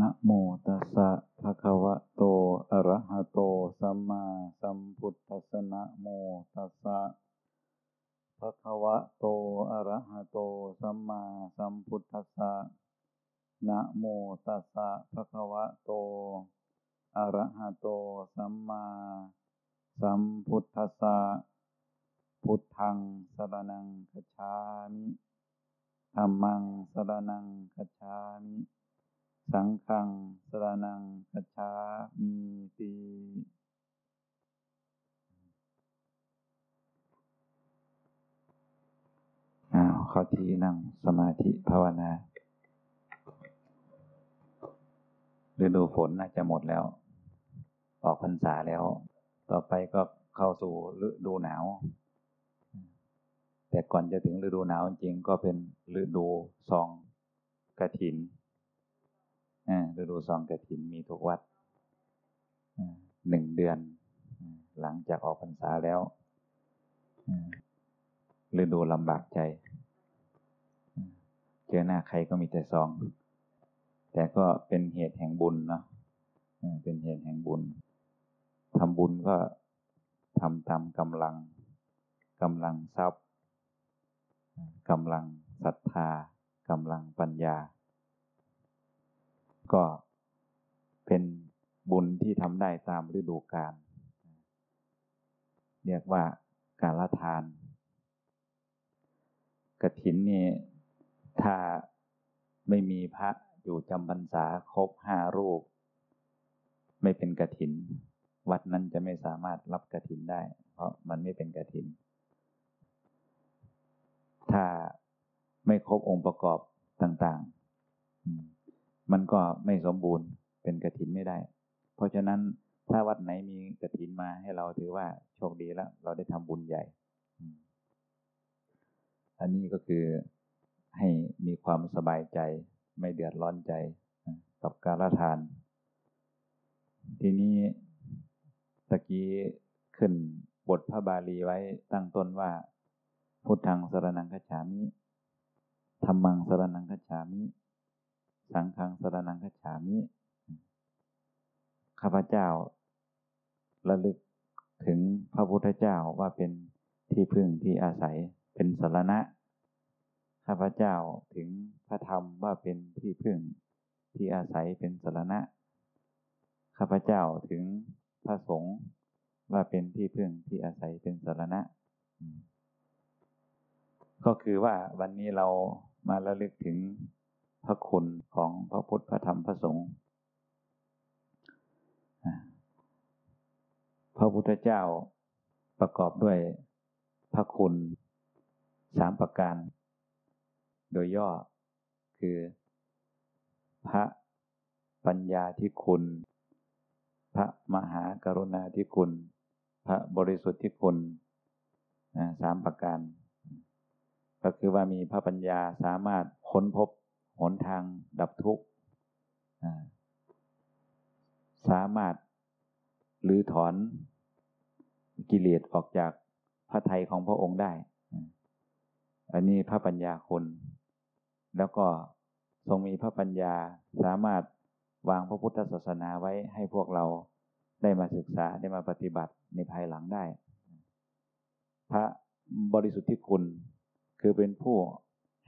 นะโมตัสสะภะคะวะโต อะระหะโต สัมมาสัมพุทธัสสะนะโมตัสสะภะคะวะโต อะระหะโต สัมมาสัมพุทธัสสะนะโมตัสสะภะคะวะโต อะระหะโต สัมมาสัมพุทธัสสะพุทธังสรณังคัจฉามิ ธัมมังสรณังคัจฉามิ สังฆังสรณังคัจฉามิติอ้าวเข้าที่นั่งสมาธิภาวนาฤดูฝนน่าจะหมดแล้ว ออกพรรษาแล้ว ต่อไปก็เข้าสู่ฤดูหนาว แต่ก่อนจะถึงฤดูหนาวจริงก็เป็นฤดูซองกระถินอ่า ฤดูซองกระถินมีทุกวัดอ่าหนึ่งเดือน หลังจากออกพรรษาแล้วอ่าฤดูลำบากใจ เจอหน้าใครก็มีแต่ซอง แต่ก็เป็นเหตุแห่งบุญเนาะอ่าเป็นเหตุแห่งบุญทำบุญก็ทำตามกำลังกำลังทรัพย์กำลังศรัทธากำลังปัญญา ก็เป็นบุญที่ทำได้ตามฤดูกาลเรียกว่าการละทาน กระถินนี่ถ้าไม่มีพระอยู่จำพรรษาครบห้ารูป ไม่เป็นกระถิน วัดนั้นจะไม่สามารถรับกระถินได้ เพราะมันไม่เป็นกระถิน ถ้าไม่ครบองค์ประกอบต่าง ๆ มันก็ไม่สมบูรณ์เป็นกระถินไม่ได้ เพราะฉะนั้นถ้าวัดไหนมีกระถินมาให้เราถือว่าโชคดีแล้ว เราได้ทำบุญใหญ่ อันนี้ก็คือให้มีความสบายใจ ไม่เดือดร้อนใจกับการละทาน ทีนี้ตะกี้ขึ้นบทพระบาลีไว้ตั้งต้นว่า พุทธังสรนังคัจฉามิธรรมังสรนังคัจฉามิ สังฆังสรนังคัจฉามิ ข้าพเจ้า ระลึกถึงพระพุทธเจ้าว่าเป็นที่พึ่งที่อาศัยเป็นสรณะ ข้าพเจ้าถึงพระธรรมว่าเป็นที่พึ่งที่อาศัยเป็นสรณะ ข้าพเจ้าถึงพระสงฆ์ว่าเป็นที่พึ่งที่อาศัยเป็นสรณะ ก็คือว่าวันนี้เรามาระลึกถึง พระคุณของพระพุทธพระธรรมพระสงฆ์พระพุทธเจ้าประกอบด้วยพระคุณสามประการ โดยย่อคือ พระปัญญาที่คุณ พระมหากรุณาธิคุณ พระบริสุทธิ์ที่คุณสามประการ ก็คือว่ามีพระปัญญาสามารถค้นพบ หนทางดับทุกข์สามารถหรือถอนกิเลสออกจากพระไทยของพระองค์ได้ อันนี้พระปัญญาคน แล้วก็ทรงมีพระปัญญาสามารถวางพระพุทธศาสนาไว้ให้พวกเราได้มาศึกษาได้มาปฏิบัติในภายหลังได้ พระบริสุทธิ์ที่คุณคือเป็นผู้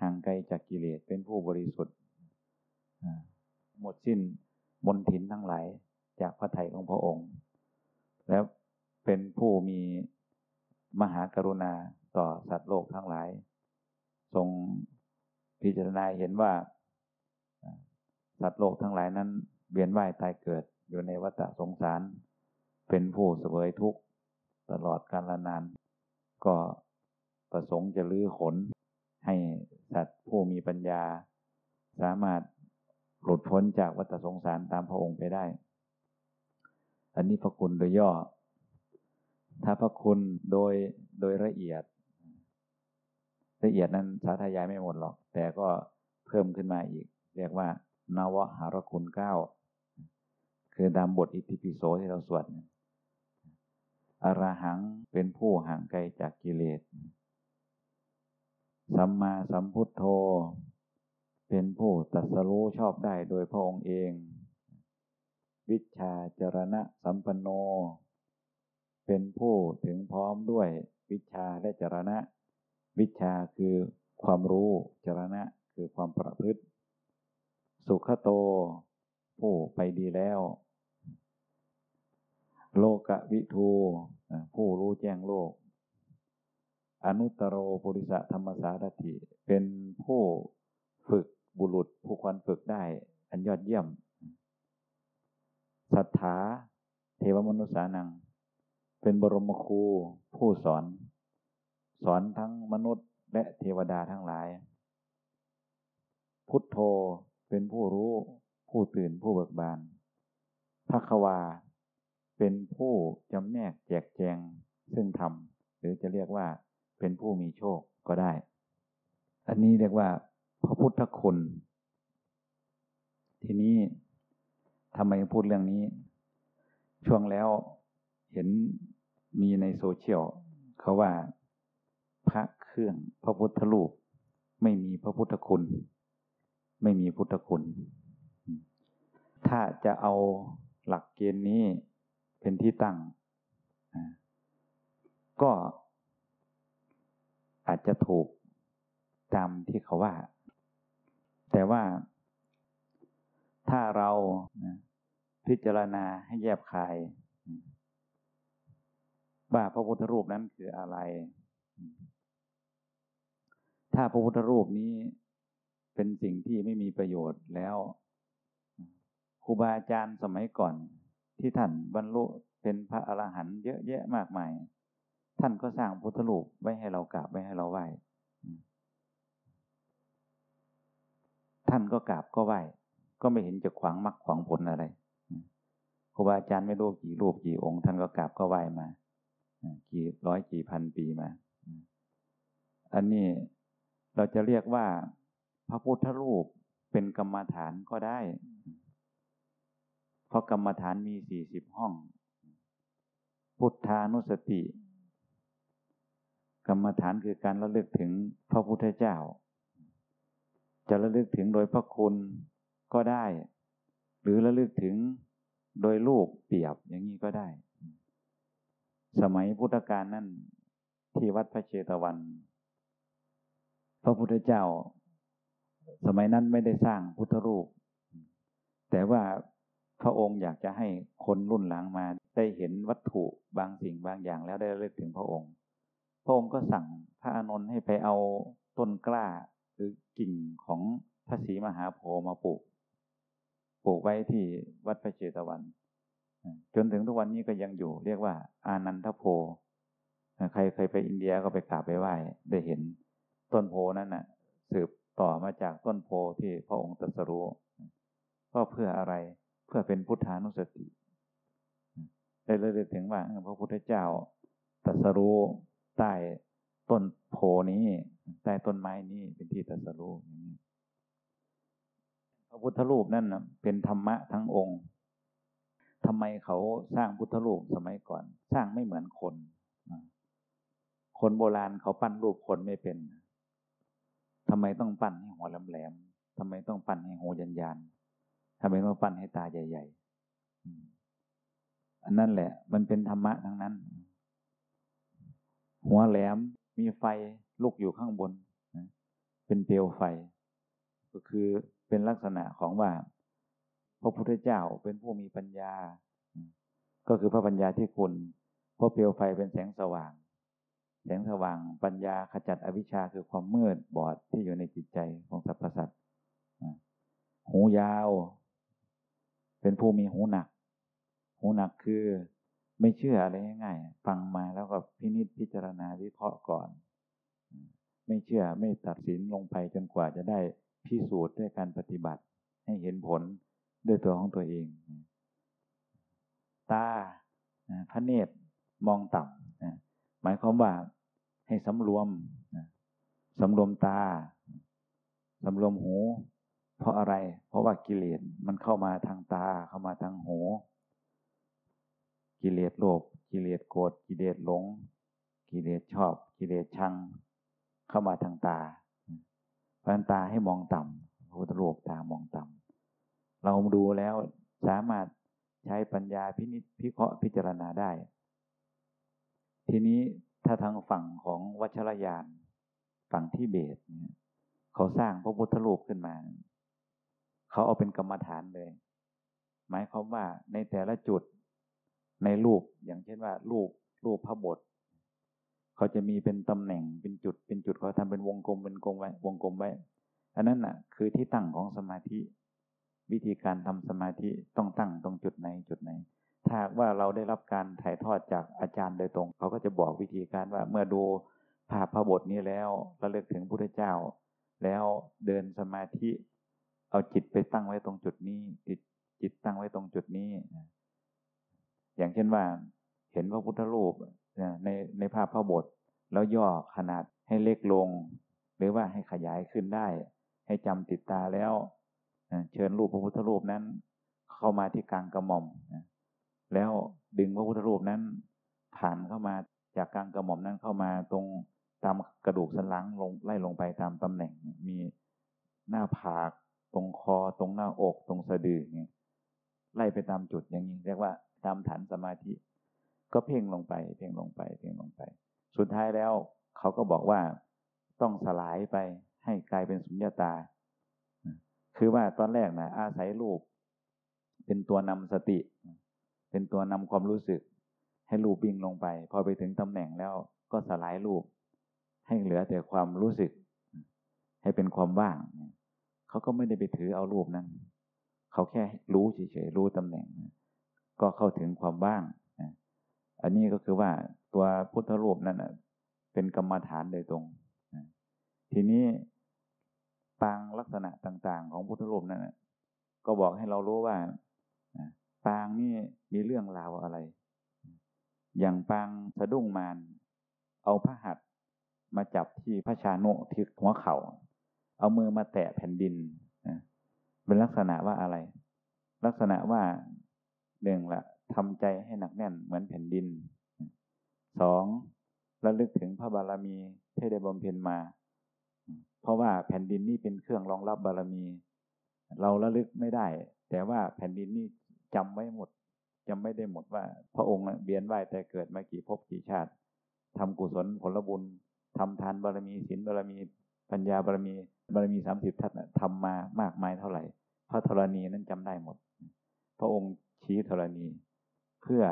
ห่างไกลจากกิเลสเป็นผู้บริสุทธิ์หมดสิ้นมนทินทั้งหลายจากพระไทยของพระองค์ แล้วเป็นผู้มีมหากรุณาต่อสัตว์โลกทั้งหลาย ทรงพิจารณาเห็นว่า สัตว์โลกทั้งหลายนั้นเวียนว่ายตายเกิดอยู่ในวัฏสงสาร เป็นผู้เสวยทุกข์ตลอดกาลนาน ก็ประสงค์จะลื้อขน ให้สัตว์ผู้มีปัญญา สามารถหลุดพ้นจากวัฏสงสารตามพระองค์ไปได้ อันนี้พระคุณโดยย่อ ถ้าพระคุณโดยโดยละเอียด ละเอียดนั้นสาธยายไม่หมดหรอก แต่ก็เพิ่มขึ้นมาอีก เรียกว่านวหารคุณเก้าคือตามบทอิติปิโสที่เราสวดอราหังเป็นผู้ห่างไกลจากกิเลส สัมมาสัมพุทโธ เป็นผู้ตัดสรู้ชอบได้โดยพระองค์เอง วิชาจรณะสัมปันโน เป็นผู้ถึงพร้อมด้วยวิชาและจรณะ วิชาคือความรู้จรณะคือความประพฤติ สุขโต ผู้ไปดีแล้ว โลกวิทูผู้รู้แจ้งโลก อนุตตรโรปุริสะธรรมสารถิ เป็นผู้ฝึกบุรุษผู้ควรฝึกได้ อันยอดเยี่ยมศรัทธาเทวมนุษย์สานัง เป็นบรมครูผู้สอน สอนทั้งมนุษย์และเทวดาทั้งหลาย พุทโธเป็นผู้รู้ผู้ตื่นผู้เบิกบานพระควา เป็นผู้จำแนกแจกแจงซึ่งธรรมหรือจะเรียกว่า เป็นผู้มีโชคก็ได้ อันนี้เรียกว่า พระพุทธคุณ ทีนี้ทำไมพูดเรื่องนี้ ช่วงแล้วเห็นมีในโซเชียลเขาว่าพระเครื่องพระพุทธรูป ไม่มีพระพุทธคุณ ไม่มีพุทธคุณ ถ้าจะเอาหลักเกณฑ์นี้เป็นที่ตั้ง ก็ อาจจะถูกตามที่เขาว่า แต่ว่าถ้าเราพิจารณาให้แยบคาย ว่าพระพุทธรูปนั้นคืออะไร ถ้าพระพุทธรูปนี้เป็นสิ่งที่ไม่มีประโยชน์แล้วครูบาอาจารย์สมัยก่อนที่ท่านบรรลุเป็นพระอรหันต์เยอะแยะมากมาย ท่านก็สร้างพุทธรูปไว้ให้เรากราบไว้ให้เราไหว้ท่านก็กราบก็ไหว้ก็ไม่เห็นจะขวางมรรคขวางผลอะไรครูบาอาจารย์ไม่รู้กี่รูปกี่องค์ท่านก็กราบก็ไหว้มากี่ร้อยกี่พันปีมา อันนี้เราจะเรียกว่าพระพุทธรูปเป็นกรรมฐานก็ได้ เพราะกรรมฐานมีสี่สิบห้อง พุทธานุสติ กรรมฐานคือการระลึกถึงพระพุทธเจ้า จะระลึกถึงโดยพระคุณก็ได้ หรือระลึกถึงโดยรูปเปรียบอย่างนี้ก็ได้ สมัยพุทธกาลนั่นที่วัดพระเชตวัน พระพุทธเจ้า สมัยนั้นไม่ได้สร้างพุทธรูป แต่ว่าพระองค์อยากจะให้คนรุ่นหลังมาได้เห็นวัตถุบางสิ่งบางอย่างแล้วได้เลิกถึงพระองค์ ระองค์ก็สั่งพระอานนท์ให้ไปเอาต้นกล้าหรือกิ่งของพระศรีมหาโพธิ์มาปลูก ปลูกไว้ที่วัดพระเจตวัน จนถึงทุกวันนี้ก็ยังอยู่ เรียกว่า อานันทโพใครเคยไปอินเดียก็ไปกราบไปไหว้ได้เห็นต้นโพนั้นนะ่ะ สืบต่อมาจากต้นโพที่พระองค์ตรัสรู้ก็เพื่ออะไรเพื่อเป็นพุทธานุสติได้เลยถึงว่าพระพุทธเจ้าตรัสรู้ ใต้ต้นโพนี้ใต้ต้นไม้นี้เป็นที่ตรัสรู้อย่างนี้พระพุทธรูปนั่นเป็นธรรมะทั้งองค์ทำไมเขาสร้างพุทธรูปสมัยก่อน สร้างไม่เหมือนคน คนโบราณเขาปั้นรูปคนไม่เป็นทำไมต้องปั้นให้หัวแหลมๆทำไมต้องปั้นให้หูยันยันทำไมต้องปั้นให้ตาใหญ่ ๆ อันนั้นแหละ มันเป็นธรรมะทั้งนั้น หัวแหลมมีไฟลุกอยู่ข้างบนเป็นเปลวไฟ ก็คือเป็นลักษณะของว่า พระพุทธเจ้าเป็นผู้มีปัญญา ก็คือพระปัญญาที่คุณเพราะเปลวไฟเป็นแสงสว่าง แสงสว่างปัญญาขจัดอวิชชาคือความมืดบอดที่อยู่ในจิตใจของสรรพสัตว์หูยาว เป็นผู้มีหูหนัก หูหนักคือ ไม่เชื่ออะไรง่ายๆฟังมาแล้วก็พินิจพิจารณาวิเคราะห์ก่อน ไม่เชื่อไม่ตัดสินลงไปจนกว่าจะได้พิสูจน์ด้วยการปฏิบัติ ให้เห็นผลด้วยตัวของตัวเอง ตาพระเนตรมองต่ำหมายความว่าให้สำรวมสำรวมตาสำรวมหู เพราะอะไร เพราะว่ากิเลสมันเข้ามาทางตาเข้ามาทางหู กิเลสโลภกิเลสโกรธกิเลสหลง กิเลสชอบ กิเลสชัง เข้ามาทางตาพันตาให้มองต่ำพระพุทธรูปตามองต่ำเราดูแล้วสามารถใช้ปัญญาพินิจพิเคราะห์พิจารณาได้ ทีนี้ถ้าทางฝั่งของวัชรยานฝั่งที่เบสเนี่ยเขาสร้างพระพุทธรูปขึ้นมา เขาเอาเป็นกรรมฐานเลย หมายความว่าในแต่ละจุด ในรูปอย่างเช่นว่า รูปรูปพระบทเขาจะมีเป็นตำแหน่งเป็นจุดเป็นจุดเขาทำเป็นวงกลมเป็นกลมไว้วงกลมไว้ อันนั้นน่ะ คือที่ตั้งของสมาธิ วิธีการทำสมาธิต้องตั้งตรงจุดไหนจุดไหน ถ้าว่าเราได้รับการถ่ายทอดจากอาจารย์โดยตรง เขาก็จะบอกวิธีการว่าเมื่อดูภาพพระบทนี้แล้วระลึกถึงพุทธเจ้า แล้วเดินสมาธิ เอาจิตไปตั้งไว้ตรงจุดนี้จิตจิตตั้งไว้ตรงจุดนี้ อย่างเช่นว่าเห็นพระพุทธรูปในในภาพพระบท แล้วย่อขนาดให้เล็กลง หรือว่าให้ขยายขึ้นได้ ให้จำติดตาแล้วเชิญรูปพระพุทธรูปนั้น เข้ามาที่กลางกระหม่อมแล้วดึงพระพุทธรูปนั้น ผ่านเข้ามาจากกลางกระหม่อมนั้นเข้ามาตรงตามกระดูกสันหลังลงไล่ลงไปตามตำแหน่งมีหน้าผาก ตรงคอตรงหน้าอก ตรงสะดือเนี่ยไล่ไปตามจุดอย่างนี้เรียกว่า ตามฐานสมาธิ ก็เพ่งลงไป เพ่งลงไป เพ่งลงไป สุดท้ายแล้วเขาก็บอกว่าต้องสลายไปให้กลายเป็นสุญญาตา คือว่าตอนแรกนะอาศัยรูป เป็นตัวนำสติ เป็นตัวนำความรู้สึก ให้รูปวิ่งลงไป พอไปถึงตำแหน่งแล้วก็สลายรูป ให้เหลือแต่ความรู้สึก ให้เป็นความว่าง เขาก็ไม่ได้ไปถือเอารูปนั้น เขาแค่รู้เฉยๆรู้ตำแหน่ง ก็เข้าถึงความว่าง อันนี้ก็คือว่าตัวพุทธรูปนั้นเป็นกรรมฐานโดยตรง ทีนี้ปางลักษณะต่าง ๆ ของพุทธรูปนั้นก็บอกให้เรารู้ว่าปางนี่มีเรื่องราวอะไร อย่างปางสะดุ้งมารเอาพระหัตมาจับที่พระชานุที่หัวเขา่า เอามือมาแตะแผ่นดินเป็นลักษณะว่าอะไร ลักษณะว่า หนึ่งละทำใจให้หนักแน่นเหมือนแผ่นดินสองระลึกถึงพระบารมีที่ได้บำเพ็ญมา เพราะว่าแผ่นดินนี่เป็นเครื่องรองรับบารมี เราระลึกไม่ได้ แต่ว่าแผ่นดินนี่จำไว้หมดจำไม่ได้หมดว่า พระองค์เบียนไหวแต่เกิดมากี่ภพกี่ชาติทำกุศลผลบุญทำทานบารมีศีลบารมี ปัญญาบารมีบารมีสามสิบทัศน์ทำมามากมายเท่าไหร่ พระธรณีนั้นจำได้หมด พระองค์ ชี้ธรณี เพื่อ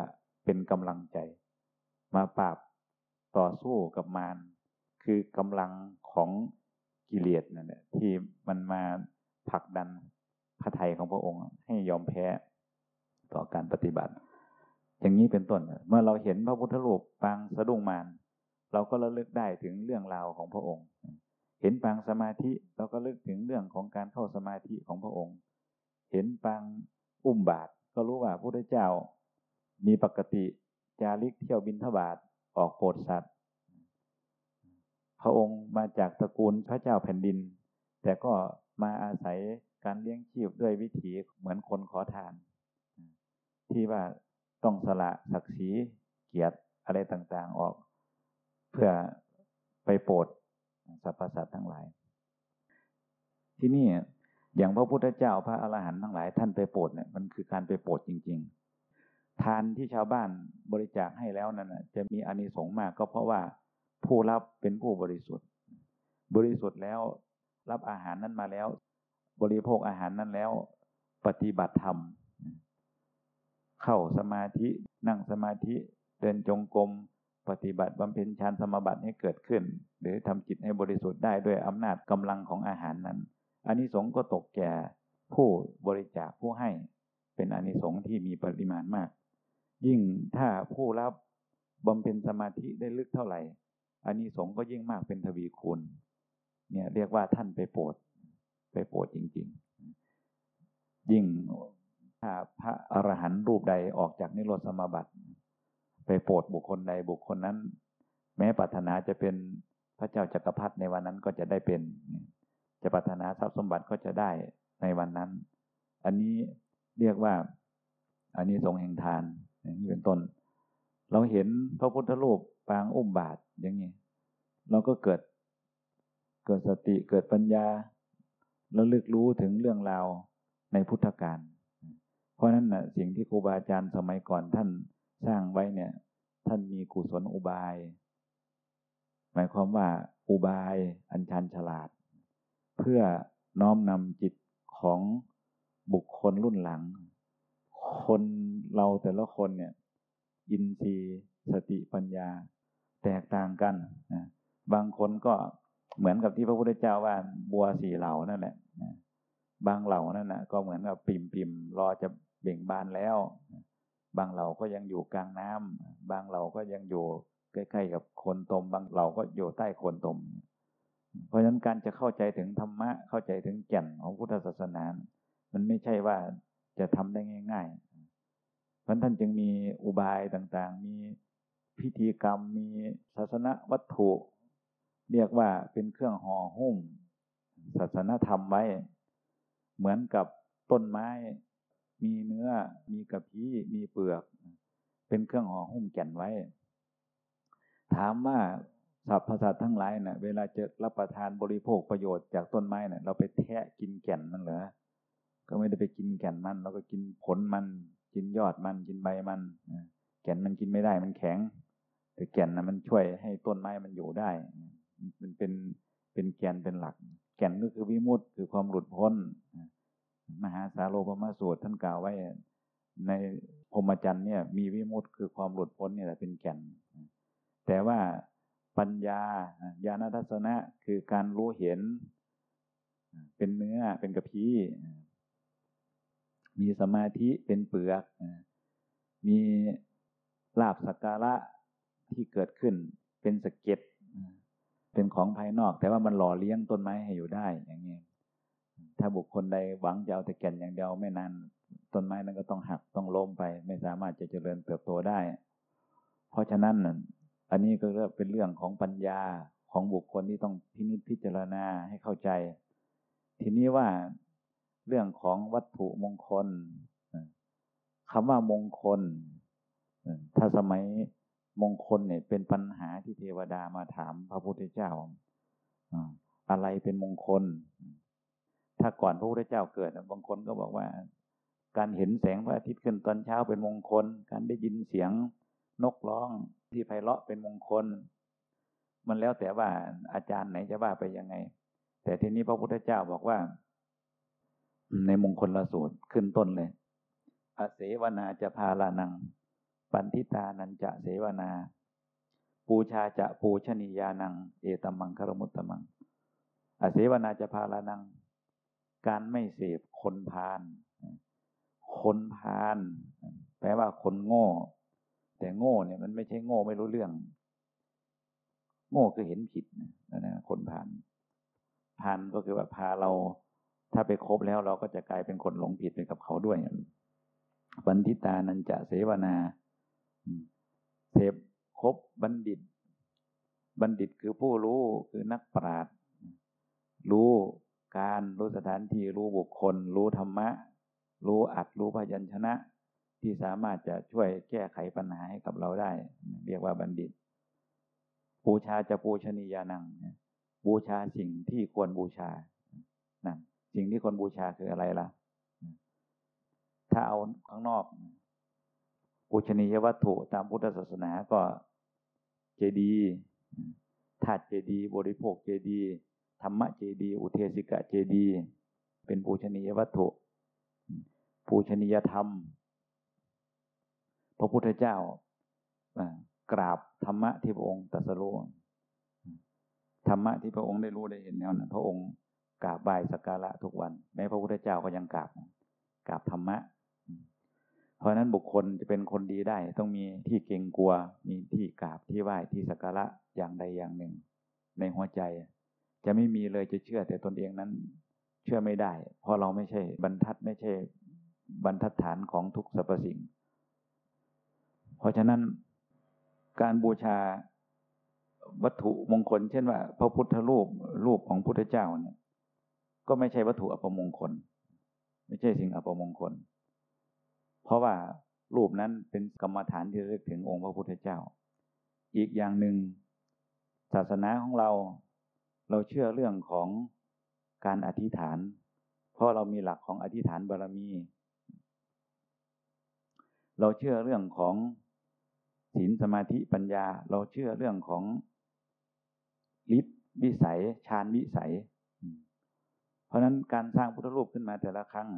เป็นกำลังใจ มาปราบต่อสู้กับมารคือกำลังของกิเลสนั่นแหละที่มันมาผลักดันพระไทยของพระองค์ให้ยอมแพ้ต่อการปฏิบัติ อย่างนี้เป็นต้น เมื่อเราเห็นพระพุทธรูปปางสะดุ้งมารเราก็ระลึกได้ถึงเรื่องราวของพระองค์ เห็นปางสมาธิเราก็ลึกถึงเรื่องของการเข้าสมาธิของพระองค์ เห็นปางอุ้มบาท ก็รู้ว่าพระพุทธเจ้า มีปกติจาริกเที่ยวบินทบาทออกโปรดสัตว์ พระองค์มาจากตระกูลพระเจ้าแผ่นดิน แต่ก็มาอาศัยการเลี้ยงชีพด้วยวิถีเหมือนคนขอทาน ที่ว่าต้องสละศักดิ์ศรีเกียรติอะไรต่างๆออก เพื่อไปโปรดสรรพสัตว์ทั้งหลาย ที่นี่ อย่างพระพุทธเจ้าพระอรหันต์ทั้งหลายท่านไปโปรดเนี่ยมันคือการไปโปรดจริง ๆ ทานที่ชาวบ้านบริจาคให้แล้วนั้นจะมีอานิสงส์มากก็เพราะว่าผู้รับเป็นผู้บริสุทธิ์ บริสุทธิ์แล้วรับอาหารนั้นมาแล้ว บริโภคอาหารนั้นแล้วปฏิบัติธรรม เข้าสมาธินั่งสมาธิเดินจงกรมปฏิบัติบำเพ็ญฌานสมาบัติให้เกิดขึ้น หรือทำจิตให้บริสุทธิ์ได้ด้วยอำนาจกำลังของอาหารนั้น อานิสงส์ก็ตกแก่ผู้บริจาคผู้ให้เป็นอานิสงส์ที่มีปริมาณมาก ยิ่งถ้าผู้รับบำเพ็ญสมาธิได้ลึกเท่าไหร่อันนี้สงก็ยิ่งมากเป็นทวีคูณเนี่ยเรียกว่าท่านไปโปรดไปโปรดจริง ๆ ยิ่งถ้าพระอรหันต์รูปใดออกจากนิโรธสมาบัติ ไปโปรดบุคคลใดบุคคลนั้น แม้ปรารถนาจะเป็นพระเจ้าจักรพรรดิในวันนั้นก็จะได้เป็น จะปรารถนาทรัพย์สมบัติก็จะได้ในวันนั้น อันนี้เรียกว่าอันนี้ทรงแห่งทานอย่างนี้เป็นต้น เราเห็นพระพุทธรูปปางอุ้มบาทอย่างนี้ เราก็เกิดเกิดสติเกิดปัญญาแล้วลึกรู้ถึงเรื่องราวในพุทธการ เพราะนั้นนะสิ่งที่ครูบาอาจารย์สมัยก่อนท่านสร้างไว้เนี่ย ท่านมีกุศลอุบาย หมายความว่าอุบายอัญชันฉลาด เพื่อน้อมนำจิตของบุคคลรุ่นหลัง คนเราแต่ละคนเนี่ย อินทรีย์สติปัญญาแตกต่างกันนะบางคนก็เหมือนกับที่พระพุทธเจ้าว่าบัวสี่เหล่านั่นแหละนะบางเหล่านั่นนะก็เหมือนกับปิ่มปิมรอจะเบ่งบานแล้ว บางเหล่าก็ยังอยู่กลางน้ำบางเหล่าก็ยังอยู่ใกล้ๆกับโคนตม บางเหล่าก็อยู่ใต้โคนตม เพราะฉะนั้นการจะเข้าใจถึงธรรมะเข้าใจถึงแก่นของพุทธศาสนา มันไม่ใช่ว่าจะทำได้ง่ายๆเพราะท่านจึงมีอุบายต่างๆ มีพิธีกรรมมีศาสนวัตถุ เรียกว่าเป็นเครื่องห่อหุ้ม ศาสนธรรมไว้ เหมือนกับต้นไม้ มีเนื้อ มีกระพี้มีเปลือก เป็นเครื่องห่อหุ้มแก่นไว้ ถามว่า สัพพสัตทั้งหลายเนะ่ะ เวลาจะรับประทานบริโภคประโยชน์จากต้นไม้เนะ่ะ เราไปแทะกินแก่นมันเหรอ ก็ไม่ได้ไปกินแก่นมันเราก็กินผลมัน กินยอดมันกินใบมันแก่นมันกินไม่ได้มันแข็ง แต่แก่นนะมันช่วยให้ต้นไม้มันอยู่ได้ มันเป็นเป็นแก่นเป็นหลัก แก่นก็คือวิมุตต์คือความหลุดพ้นมหาสาโลปมาสูตรท่านกล่าวไว้ ในพรหมจรรย์เนี่ย มีวิมุตต์คือความหลุดพ้นเนี่ยแหละเป็นแก่น แต่ว่า ปัญญาญาณทัศนะคือการรู้เห็น เป็นเนื้อเป็นกระพี้มีสมาธิเป็นเปลือก มีลาบสักการะที่เกิดขึ้นเป็นสเก็ตเป็นของภายนอก แต่ว่ามันหล่อเลี้ยงต้นไม้ให้อยู่ได้อย่างนี้ถ้าบุคคลใดหวังจะเอาแต่แก่นอย่างเดียวไม่นานต้นไม้นั้นก็ต้องหักต้องล้มไป ไม่สามารถจะเจริญเติบโตได้ เพราะฉะนั้น อันนี้ก็เป็นเรื่องของปัญญาของบุคคลที่ต้องพินิจพิจารณาให้เข้าใจ ทีนี้ว่าเรื่องของวัตถุมงคลคำว่ามงคล ถ้าสมัยมงคลเนี่ยเป็นปัญหาที่เทวดามาถามพระพุทธเจ้าอะไรเป็นมงคล ถ้าก่อนพระพุทธเจ้าเกิดบางคนก็บอกว่า การเห็นแสงพระอาทิตย์ขึ้นตอนเช้าเป็นมงคล การได้ยินเสียง นกร้องที่ไพเราะเป็นมงคล มันแล้วแต่ว่าอาจารย์ไหนจะว่าไปยังไง แต่ทีนี้พระพุทธเจ้าบอกว่า ในมงคลละสูตรขึ้นต้นเลยอาเสวนาจะพาลานัง ปันทิตานันจะเสวนา ปูชาจะปูชนียานัง เอตัมมังคารมุตตมังอาเสวนาจะพาลานัง การไม่เสพคนพาลคนพาลแปลว่าคนโง่ แต่โง่เนี่ยมันไม่ใช่โง่ไม่รู้เรื่อง โง่คือเห็นผิดนะนะคนผ่านผ่านก็คือว่าพาเรา ถ้าไปคบแล้วเราก็จะกลายเป็นคนหลงผิดไปกับเขาด้วยบันทิตานันจะเสวนาเสพคบบัณฑิต บัณฑิตคือผู้รู้คือนักปราชญ์รู้การรู้สถานที่รู้บุคคล รู้ธรรมะ รู้อัดรู้พยัญชนะ ที่สามารถจะช่วยแก้ไขปัญหาให้กับเราได้ เรียกว่าบัณฑิต บูชาจะปูชนียานังบูชาสิ่งที่ควรบูชานั่นสิ่งที่ควรบูชาคืออะไรล่ะ ถ้าเอาข้างนอกปูชนียวัตถุตามพุทธศาสนาก็เจดีธาตุเจดีบริโภคเจดีธรรมะเจดีอุเทสิกะเจดีเป็นปูชนียวัตถุปูชนียธรรม พระพุทธเจ้ากราบธรรมะที่พระองค์ตรัสรู้ธรรมะที่พระองค์ได้รู้ได้เห็นแล้วนะพระองค์กราบไหว้สักการะทุกวัน แม้พระพุทธเจ้าก็ยังกราบกราบธรรมะ เพราะนั้นบุคคลจะเป็นคนดีได้ ต้องมีที่เกรงกลัว มีที่กราบที่ไหว้ที่สักการะอย่างใดอย่างหนึ่ง ในหัวใจ จะไม่มีเลยจะเชื่อแต่ตนเองนั้น เชื่อไม่ได้ เพราะเราไม่ใช่บรรทัดไม่ใช่บรรทัดฐานของทุกสรรพสิ่ง เพราะฉะนั้นการบูชาวัตถุมงคล เช่นว่า พระพุทธรูปรูปของพุทธเจ้าเนี่ย ก็ไม่ใช่วัตถุอัปมงคล ไม่ใช่สิ่งอัปมงคล เพราะว่ารูปนั้นเป็นกรรมฐานที่เรียกถึงองค์พระพุทธเจ้า อีกอย่างหนึ่ง ศาสนาของเราเราเชื่อเรื่องของการอธิษฐาน เพราะเรามีหลักของอธิษฐานบารมี เราเชื่อเรื่องของ ศีลสมาธิปัญญาเราเชื่อเรื่องของฤทธิ์วิสัยฌานวิสัย เพราะนั้นการสร้างพุทธรูปขึ้นมาแต่ละครั้ง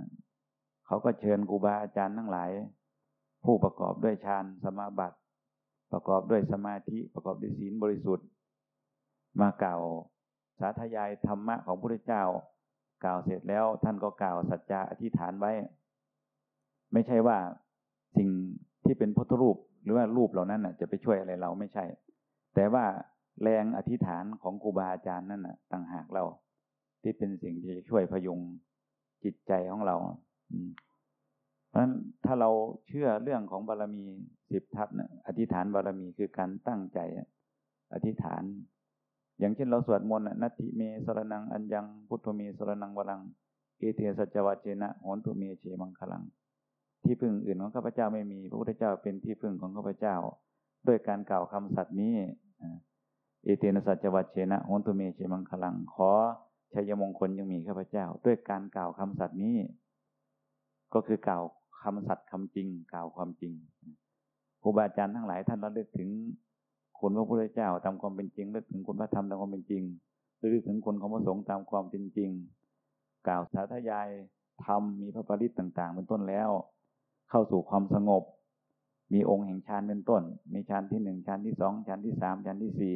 เขาก็เชิญครูบาอาจารย์ทั้งหลาย ผู้ประกอบด้วยฌานสมาบัติ ประกอบด้วยสมาธิประกอบด้วยศีลบริสุทธิ์ มาเก่าวสาธยายธรรมะของพระพุทธเจ้ากล่าวเสร็จแล้วท่านก็กล่าวสัจจะอธิษฐานไว้ ไม่ใช่ว่าสิ่งที่เป็นพุทธรูป หรือว่ารูปเหล่านั้นจะไปช่วยอะไรเราไม่ใช่ แต่ว่าแรงอธิษฐานของครูบาอาจารย์นั่นต่างหากเรา ที่เป็นสิ่งที่จะช่วยพยุงจิตใจของเราเพราะฉะนั้นถ้าเราเชื่อเรื่องของบารมีสิบทัศน์อธิษฐานบารมีคือการตั้งใจอธิษฐาน อย่างเช่นเราสวดมนต์นัตถิเมสรนังอัญญังพุทโธเมสรนังวรังเอเทสัจวัจเจนะโหนตุเมเชมังคลัง ที่พึ่งอื่นของข้าพเจ้าไม่มี พระพุทธเจ้าเป็นที่พึ่งของข้าพเจ้า ด้วยการกล่าวคำสัตย์นี้เอเตนะสัจวัตเชนะโหนตุเมเชมังคลัง ขอชัยมงคลยังมีข้าพเจ้า ด้วยการกล่าวคำสัตย์นี้ ก็คือกล่าวคำสัตย์คำจริง กล่าวความจริงครูบาอาจารย์ทั้งหลายท่านระลึกถึงคุณพระพุทธเจ้าตามความเป็นจริงระลึกถึงคุณพระธรรมตามความเป็นจริงระลึกถึงคุณของพระสงฆ์ตามความเป็นจริง กล่าวสาธยายธรรมมีพระปริตต่าง ๆ เป็นต้นแล้ว เข้าสู่ความสงบ มีองค์แห่งฌานเป็นต้น มีฌานที่หนึ่งฌานที่สองฌานที่สามฌานที่สี่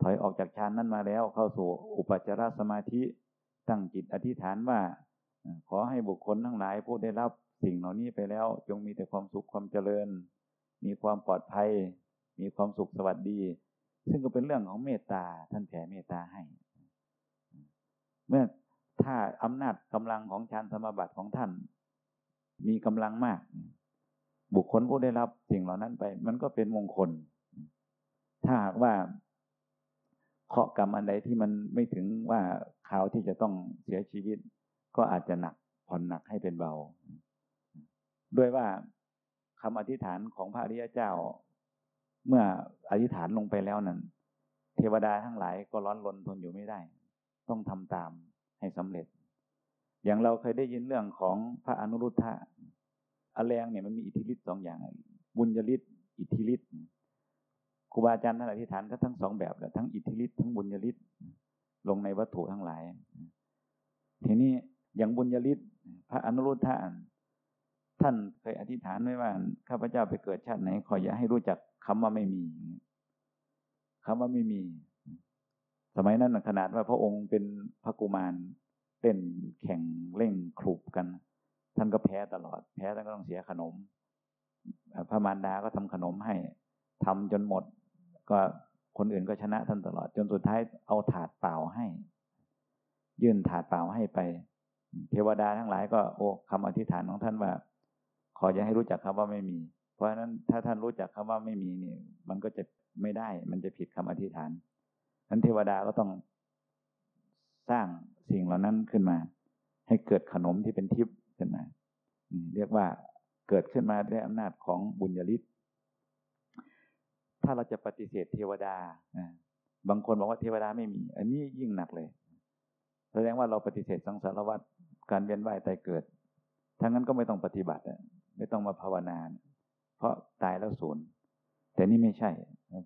ถอยออกจากฌานนั้นมาแล้ว เข้าสู่อุปจารสมาธิตั้งจิตอธิษฐานว่า ขอให้บุคคลทั้งหลายผู้ได้รับสิ่งเหล่านี้ไปแล้ว จงมีแต่ความสุขความเจริญ มีความปลอดภัย มีความสุขสวัสดี ซึ่งก็เป็นเรื่องของเมตตาท่านแผ่เมตตาให้ เมื่อถ้าอำนาจกำลังของฌานสมาบัติของท่าน มีกำลังมาก บุคคลผู้ได้รับสิ่งเหล่านั้นไป มันก็เป็นมงคล ถ้าหากว่าเคาะกรรมอันใดที่มันไม่ถึงว่าเขาที่จะต้องเสียชีวิต ก็อาจจะหนักผ่อนหนักให้เป็นเบา ด้วยว่าคำอธิษฐานของพระอริยเจ้า เมื่ออธิษฐานลงไปแล้วนั้น เทวดาทั้งหลายก็ร้อนรนทนอยู่ไม่ได้ ต้องทำตามให้สำเร็จ อย่างเราเคยได้ยินเรื่องของพระอนุรุทธะอแรงเนี่ยมันมีอิทธิฤทธิ์สองอย่าง บุญฤทธิ์อิทธิฤทธิ์ครูบาอาจารย์ท่านอธิษฐานก็ทั้งสองแบบแหละทั้งอิทธิฤทธิ์ทั้งบุญฤทธิ์ลงในวัตถุทั้งหลาย ทีนี้อย่างบุญฤทธิ์พระอนุรุทธะท่านเคยอธิษฐานไว้ว่าข้าพเจ้าไปเกิดชาติไหน ขออย่าให้รู้จักคำว่าไม่มีคำว่าไม่มี สมัยนั้นขนาดว่าพระองค์เป็นพระกุมาร เต้นแข่งเร่งคลุบกัน ท่านก็แพ้ตลอด แพ้ท่านก็ต้องเสียขนม พระมารดาก็ทำขนมให้ทำจนหมด ก็คนอื่นก็ชนะท่านตลอด จนสุดท้ายเอาถาดเปล่าให้ ยื่นถาดเปล่าให้ไป เทวดาทั้งหลายก็โอ้คำอธิษฐานของท่านว่า ขออย่าให้รู้จักคำว่าไม่มี เพราะฉะนั้นถ้าท่านรู้จักคำว่าไม่มีนี่มันก็จะไม่ได้ มันจะผิดคำอธิษฐานนั้นเทวดาก็ต้องสร้าง สิ่งเหล่านั้นขึ้นมา ให้เกิดขนมที่เป็นทิพย์ขึ้นมาเรียกว่าเกิดขึ้นมาด้วยอำนาจของบุญญาลิศถ้าเราจะปฏิเสธเทวดาบางคนบอกว่าเทวดาไม่มี อันนี้ยิ่งหนักเลย แสดงว่าเราปฏิเสธสังสารวัฏการเวียนว่ายตายเกิดทั้งนั้นก็ไม่ต้องปฏิบัติไม่ต้องมาภาวนา เพราะตายแล้วศูนย์แต่นี่ไม่ใช่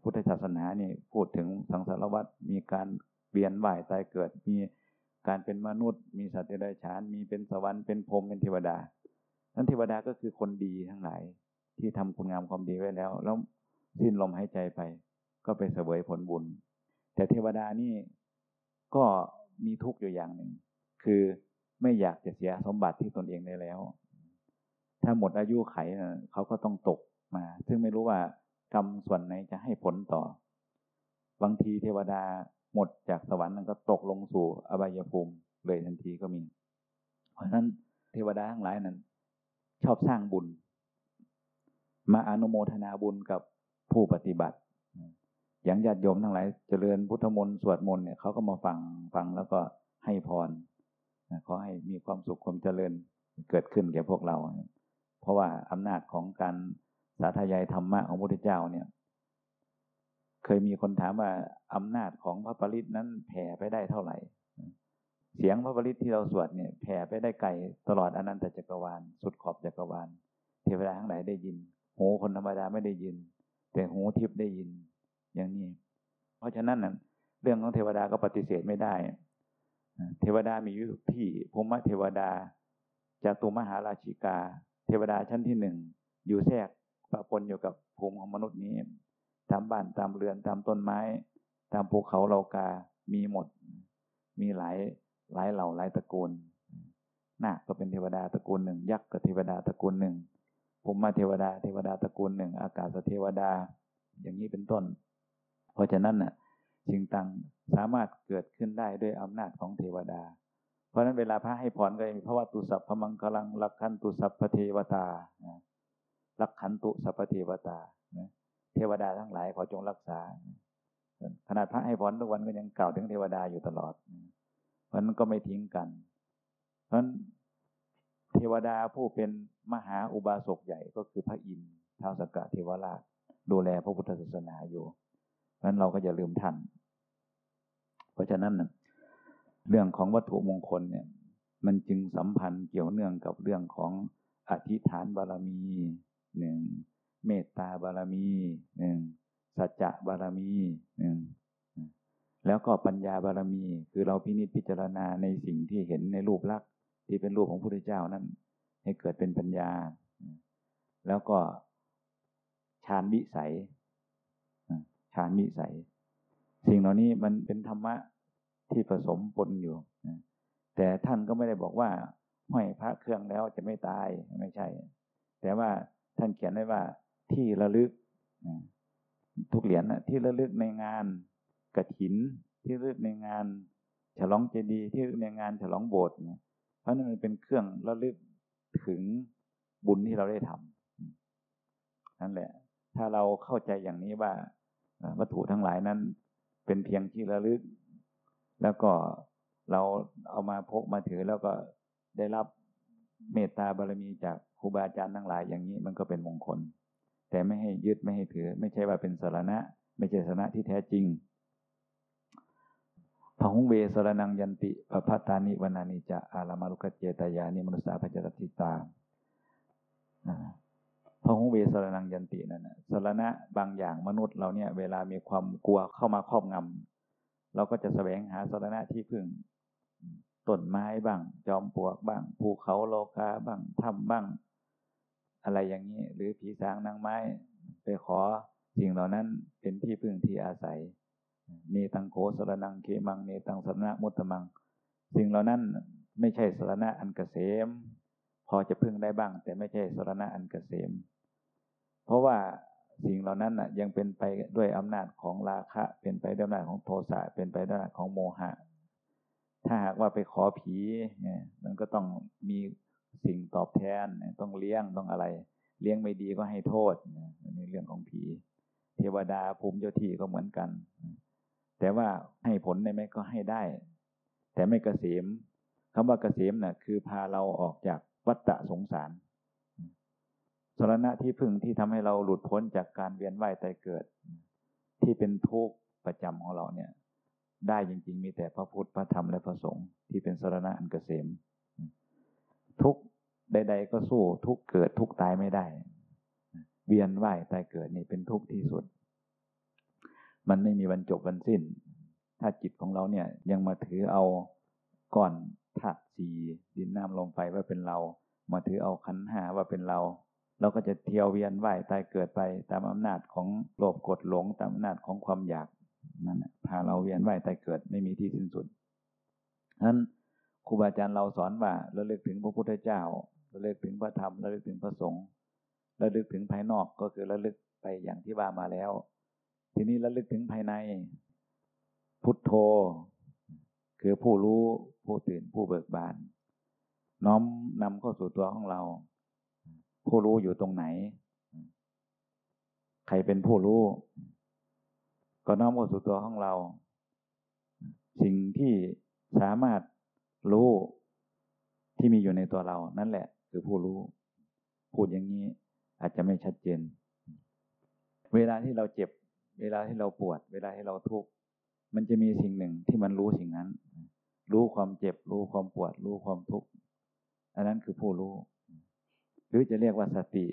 พุทธศาสนานี่พูดถึงสังสารวัฏมีการเวียนว่ายตายเกิด มี การเป็นมนุษย์ มีสัตว์เดรัจฉาน มีเป็นสวรรค์เป็นพรหมเป็นเทวดานั้นเทวดาก็คือคนดีทั้งหลายที่ทำคุณงามความดีไว้แล้ว แล้วสิ้นลมหายใจไป ก็ไปเสวยผลบุญ แต่เทวดานี่ก็มีทุกข์อยู่อย่างหนึ่ง คือไม่อยากจะเสียสมบัติที่ตนเองได้แล้ว ถ้าหมดอายุไขเขาก็ต้องตกมา ซึ่งไม่รู้ว่ากรรมส่วนไหนจะให้ผลต่อ บางทีเทวดา หมดจากสวรรค์นั้นก็ตกลงสู่อบายภูมิเลยทันทีก็มี เพราะฉะนั้นเทวดาทั้งหลายนั้น ชอบสร้างบุญ มาอนุโมทนาบุญกับผู้ปฏิบัติ อย่างญาติโยมทั้งหลายเจริญพุทธมนต์สวดมนต์เนี่ยเขาก็มาฟังฟังแล้วก็ให้พรขอให้มีความสุขความเจริญเกิดขึ้นแก่พวกเรา เพราะว่าอำนาจของการสาธยายธรรมะของพระพุทธเจ้าเนี่ย เคยมีคนถามว่า อำนาจของพระปริตนั้นแผ่ไปได้เท่าไหร่ เสียงพระปริตที่เราสวดเนี่ยแผ่ไปได้ไกลตลอดอนันตจักรวาล สุดขอบจักรวาล เทวดาทั้งหลายได้ยิน หูคนธรรมดาไม่ได้ยิน แต่หูทิพย์ได้ยิน อย่างนี้ เพราะฉะนั้นนะเรื่องของเทวดาก็ปฏิเสธไม่ได้ เทวดามีอยู่ที่ภูมิเทวดาจตุมหาราชิกา เทวดาชั้นที่หนึ่งอยู่แทรกปะปนอยู่กับภูมิของมนุษย์นี้ตามบ้านตามเรือนตามต้นไม้ ตามภูเขาเรากา มีหมด มีหลายหลายเหล่าหลายตระกูลนาคก็เป็นเทวดาตระกูลหนึ่ง ยักษ์ก็เทวดาตระกูลหนึ่งภูมิเทวดาเทวดาตระกูลหนึ่ง อากาศเทวดา อย่างนี้เป็นต้น เพราะฉะนั้นน่ะสิ่งต่างสามารถเกิดขึ้นได้ด้วยอำนาจของเทวดา เพราะฉะนั้นเวลาพระให้พรก็มีพระวัตุสัพพมังคลังลักขันตุสัพพเทวตาลักขันตุสัพพเทวตาเทวดาทั้งหลายขอจงรักษา ขนาดพระให้พรทุกวันก็ยังกล่าวถึงเทวดาอยู่ตลอด เพราะนั้นก็ไม่ทิ้งกัน เพราะนั้นเทวดาผู้เป็นมหาอุบาสกใหญ่ก็คือพระอินทร์ท้าวสกกะเทวราช ดูแลพระพุทธศาสนาอยู่ เพราะนั้นเราก็อย่าลืมท่าน เพราะฉะนั้นเรื่องของวัตถุมงคลเนี่ย มันจึงสัมพันธ์เกี่ยวเนื่องกับเรื่องของอธิษฐานบารมีหนึ่งเมตตาบารมีหนึ่ง สัจจะบารมีหนึ่งแล้วก็ปัญญาบารมี คือเราพินิจพิจารณาในสิ่งที่เห็นในรูปลักษณ์ที่เป็นรูปของพระพุทธเจ้านั้น ให้เกิดเป็นปัญญา แล้วก็ฌานวิสัยฌานวิสัย สิ่งเหล่านี้มันเป็นธรรมะที่ผสมปนอยู่ แต่ท่านก็ไม่ได้บอกว่าห้อยพระเครื่องแล้วจะไม่ตายไม่ใช่ แต่ว่าท่านเขียนไว้ว่าที่ระลึก ทุกเหรียญที่ระลึกในงานกระถิน ที่ระลึกในงาน ฉลองเจดีย์ที่ระลึกในงานฉลองโบสถ์เพราะนั่นมันเป็นเครื่องระลึกถึงบุญที่เราได้ทำนั่นแหละ ถ้าเราเข้าใจอย่างนี้ว่าวัตถุทั้งหลายนั้น เป็นเพียงที่ระลึก แล้วก็เราเอามาพกมาถือแล้วก็ได้รับเมตตาบารมีจากครูบาอาจารย์ทั้งหลายอย่างนี้มันก็เป็นมงคล แต่ไม่ให้ยึดไม่ให้ถือ ไม่ใช่ว่าเป็นสารณะ ไม่ใช่สาระที่แท้จริงพหุงเวสรนังยันติปพัตานิวนานิจะอารามาลุกเจตายานิมนุสาพจรติตาพหุงเวสรนังยันตินั่นนะสรณะบางอย่างมนุษย์เราเนี่ยเวลามีความกลัวเข้ามาครอบงำเราก็จะแสวงหาสรณะที่พึ่งต้นไม้บ้าง จอมปลวกบ้างภูเขาโลกาบ้างถ้ำบ้าง อะไรอย่างนี้ หรือผีสางนางไม้ ไปขอสิ่งเหล่านั้นเป็นที่พึ่งที่อาศัยเนตังโคสรนังเคมังเนตังสรณะมุตตมัง สิ่งเหล่านั้นไม่ใช่สรณะอันเกษม พอจะพึ่งได้บ้าง แต่ไม่ใช่สรณะอันเกษม เพราะว่าสิ่งเหล่านั้นยังเป็นไปด้วยอำนาจของราคะ เป็นไปด้วยอำนาจของโทสะเป็นไปด้วยอำนาจของโมหะ ถ้าหากว่าไปขอผีเนี่ยมันก็ต้องมี สิ่งตอบแทนต้องเลี้ยงต้องอะไร เลี้ยงไม่ดีก็ให้โทษนี่เรื่องของผี เทวดาภูมิเจ้าที่ก็เหมือนกัน แต่ว่าให้ผลได้ไหมก็ให้ได้ แต่ไม่เกษมคำว่าเกษมน่ะคือพาเราออกจากวัฏฏะสงสารสรณะที่พึ่งที่ทำให้เราหลุดพ้นจากการเวียนว่ายตายเกิด ที่เป็นทุกข์ประจำของเราเนี่ย ได้จริง ๆ มีแต่พระพุทธพระธรรมและพระสงฆ์ที่เป็นสรณะอันเกษม ทุกใด ๆ ก็สู้ทุกเกิดทุกตายไม่ได้ เวียนว่ายตายเกิดนี่เป็นทุกข์ที่สุด มันไม่มีวันจบวันสิ้น ถ้าจิตของเราเนี่ยยังมาถือเอาก่อนธาตุสีดินน้ำลมไฟว่าเป็นเรา มาถือเอาขันหาว่าเป็นเรา เราก็จะเที่ยวเวียนว่ายตายเกิดไป ตามอำนาจของโลภกดหลงตามอำนาจของความอยากนั่นพาเราเวียนว่ายตายเกิดไม่มีที่สิ้นสุดฉะนั้น ครูบาอาจารย์เราสอนว่าเราเลือกถึงพระพุทธเจ้าเราเลือกถึงพระธรรมเราเลือกถึงพระสงฆ์เราเลือกถึงภายนอกก็คือเราเลือกไปอย่างที่ว่ามาแล้ว ทีนี้เราเลือกถึงภายใน พุทโธ คือผู้รู้ผู้ตื่นผู้เบิกบาน น้อมนำเข้าสู่ตัวของเรา ผู้รู้อยู่ตรงไหน ใครเป็นผู้รู้ ก็น้อมเข้าสู่ตัวของเรา สิ่งที่สามารถ รู้ที่มีอยู่ในตัวเรา นั่นแหละ คือผู้รู้ พูดอย่างนี้อาจจะไม่ชัดเจน เวลาที่เราเจ็บ เวลาที่เราปวด เวลาที่เราทุกข์มันจะมีสิ่งหนึ่งที่มันรู้สิ่งนั้น รู้ความเจ็บ รู้ความปวด รู้ความทุกข์อันนั้นคือผู้รู้ หรือจะเรียกว่าสติ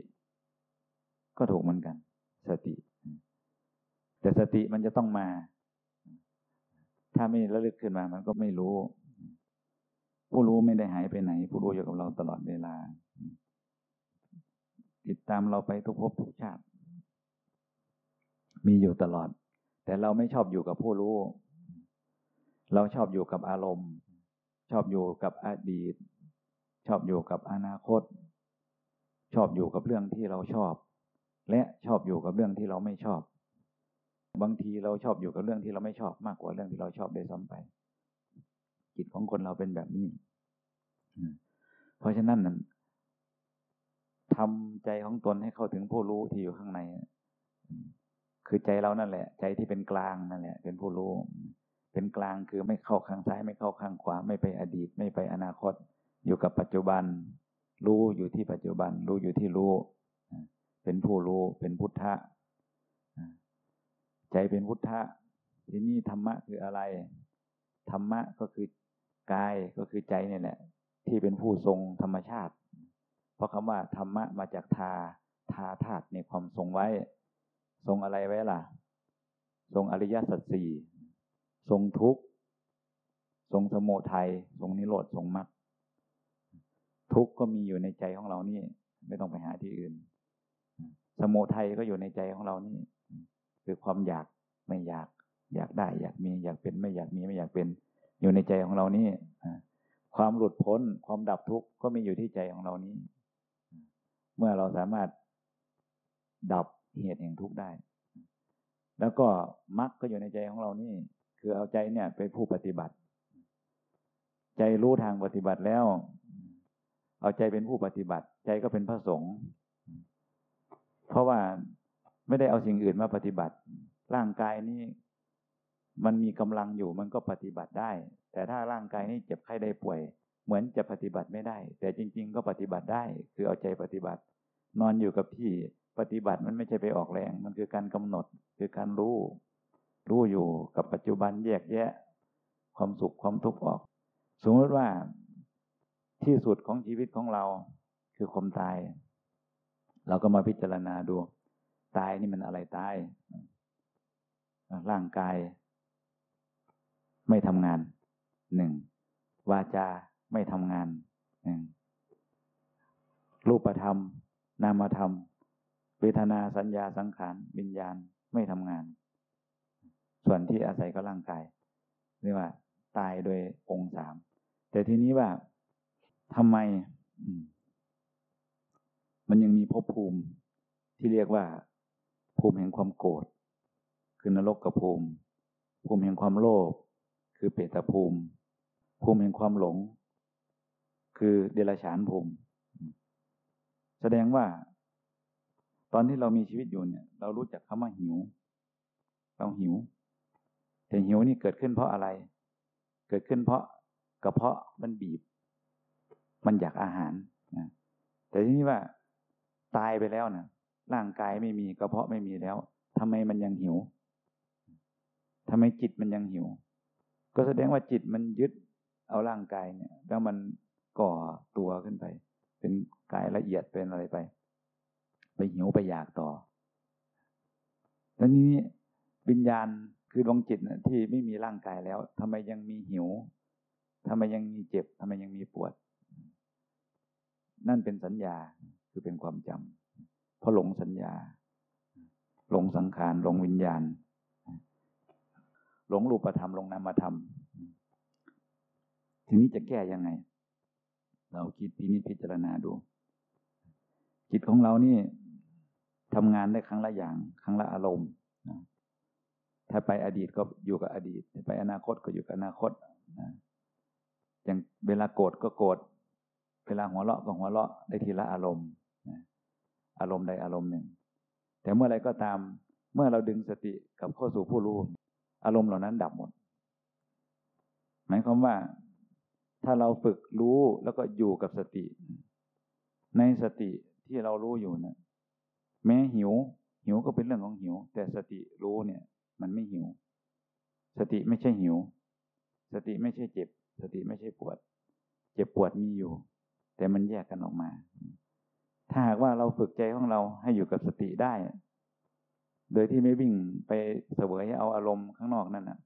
ก็ถูกเหมือนกัน สติ แต่สติมันจะต้องมา ถ้าไม่ระลึกขึ้นมามันก็ไม่รู้ ผู้รู้ไม่ได้หายไปไหน ผู้รู้อยู่กับเราตลอดเวลา ติดตามเราไปทุกภพทุกชาติ มีอยู่ตลอด แต่เราไม่ชอบอยู่กับผู้รู้ เราชอบอยู่กับอารมณ์ ชอบอยู่กับอดีต ชอบอยู่กับอนาคต ชอบอยู่กับเรื่องที่เราชอบ และชอบอยู่กับเรื่องที่เราไม่ชอบ บางทีเราชอบอยู่กับเรื่องที่เราไม่ชอบมากกว่าเรื่องที่เราชอบได้ซ้ำไป จิตของคนเราเป็นแบบนี้ เพราะฉะนั้นนั้นทำใจของตนให้เข้าถึงผู้รู้ที่อยู่ข้างในคือใจเรานั่นแหละ ใจที่เป็นกลางนั่นแหละ เป็นผู้รู้ เป็นกลางคือไม่เข้าข้างซ้าย ไม่เข้าข้างขวา ไม่ไปอดีต ไม่ไปอนาคต อยู่กับปัจจุบัน รู้อยู่ที่ปัจจุบัน รู้อยู่ที่รู้ เป็นผู้รู้เป็นพุทธะใจเป็นพุทธะทีนี้ธรรมะคืออะไร ธรรมะก็คือ กายก็คือใจเนี่ยแหละที่เป็นผู้ทรงธรรมชาติ เพราะคำว่าธรรมะมาจากทาทาธาตุในความทรงไว้ ทรงอะไรไว้ล่ะ ทรงอริยสัจสี่ทรงทุกข์ทรงสมุทัยทรงนิโรธทรงมรรคทุกข์ก็มีอยู่ในใจของเรานี่ ไม่ต้องไปหาที่อื่น สมุทัยก็อยู่ในใจของเรานี่ คือความอยากไม่อยาก อยากได้ อยากมี อยากเป็นไม่อยากมีไม่อยากเป็น อยู่ในใจของเรานี่ความหลุดพ้นความดับทุกข์ก็มีอยู่ที่ใจของเรานี้ เมื่อเราสามารถดับเหตุแห่งทุกข์ได้ แล้วก็มรรคก็อยู่ในใจของเรานี่ คือเอาใจเนี่ยไปผู้ปฏิบัติ ใจรู้ทางปฏิบัติแล้ว เอาใจเป็นผู้ปฏิบัติ ใจก็เป็นพระสงฆ์เพราะว่าไม่ได้เอาสิ่งอื่นมาปฏิบัติ ร่างกายนี้ มันมีกำลังอยู่มันก็ปฏิบัติได้ แต่ถ้าร่างกายนี้เจ็บไข้ได้ป่วย เหมือนจะปฏิบัติไม่ได้ แต่จริง ๆ ก็ปฏิบัติได้ คือเอาใจปฏิบัติ นอนอยู่กับที่ปฏิบัติมันไม่ใช่ไปออกแรง มันคือการกำหนดคือการรู้รู้อยู่กับปัจจุบันแยกแยะ ความสุขความทุกข์ออก สมมติว่าที่สุดของชีวิตของเรา คือความตาย เราก็มาพิจารณาดู ตายนี่มันอะไรตายร่างกาย ไม่ทำงานหนึ่งวาจาไม่ทำงานหนึ่งรูปธรรม นามธรรม เวทนาสัญญาสังขารวิญญาณไม่ทำงาน ส่วนที่อาศัยก็ร่างกายเรียกว่า ตายโดยองค์สามแต่ทีนี้ว่าทำไมมันยังมีภพภูมิที่เรียกว่า ภูมิแห่งความโกรธคือนรกกับภูมิ ภูมิแห่งความโลภ คือเปตภูมิ ภูมิแห่งความหลง คือเดรัจฉานภูมิ แสดงว่า ตอนที่เรามีชีวิตอยู่เนี่ย เรารู้จักคำว่าหิว เราหิว แต่หิวนี่เกิดขึ้นเพราะอะไร เกิดขึ้นเพราะกระเพาะมันบีบ มันอยากอาหารนะแต่ทีนี้ว่าตายไปแล้วนะร่างกายไม่มีกระเพาะไม่มีแล้วทำไมมันยังหิวทำไมจิตมันยังหิว ก็แสดงว่าจิตมันยึดเอาร่างกายเนี่ย แล้วมันก่อตัวขึ้นไป เป็นกายละเอียดเป็นอะไรไป ไปหิวไปอยากต่อ แล้วนี้วิญญาณคือดวงจิตนะที่ไม่มีร่างกายแล้วทำไมยังมีหิวทำไมยังมีเจ็บทำไมยังมีปวด นั่นเป็นสัญญาคือเป็นความจำเพราะหลงสัญญา หลงสังขารหลงวิญญาณ หลงรูปธรรมหลงนามธรรม ทีนี้จะแก้ยังไง เราคิดพินิจพิจารณาดู จิตของเรานี่ทำงานได้ครั้งละอย่าง ครั้งละอารมณ์ถ้าไปอดีตก็อยู่กับอดีตถ้าไปอนาคตก็อยู่กับอนาคตนะอย่างเวลาโกรธก็โกรธเวลาหัวเราะก็หัวเราะได้ทีละอารมณ์อารมณ์ใดอารมณ์หนึ่ง แต่เมื่อไรก็ตามเมื่อเราดึงสติกับเข้าสู่ผู้รู้ อารมณ์เหล่านั้นดับหมด หมายความว่าถ้าเราฝึกรู้แล้วก็อยู่กับสติ ในสติที่เรารู้อยู่นะแม้หิว หิวก็เป็นเรื่องของหิว แต่สติรู้เนี่ย มันไม่หิว สติไม่ใช่หิว สติไม่ใช่เจ็บ สติไม่ใช่ปวด เจ็บปวดมีอยู่ แต่มันแยกกันออกมา ถ้าหากว่าเราฝึกใจของเราให้อยู่กับสติได้ โดยที่ไม่วิ่งไปเสวยเอาอารมณ์ข้างนอกนั่นน่ะ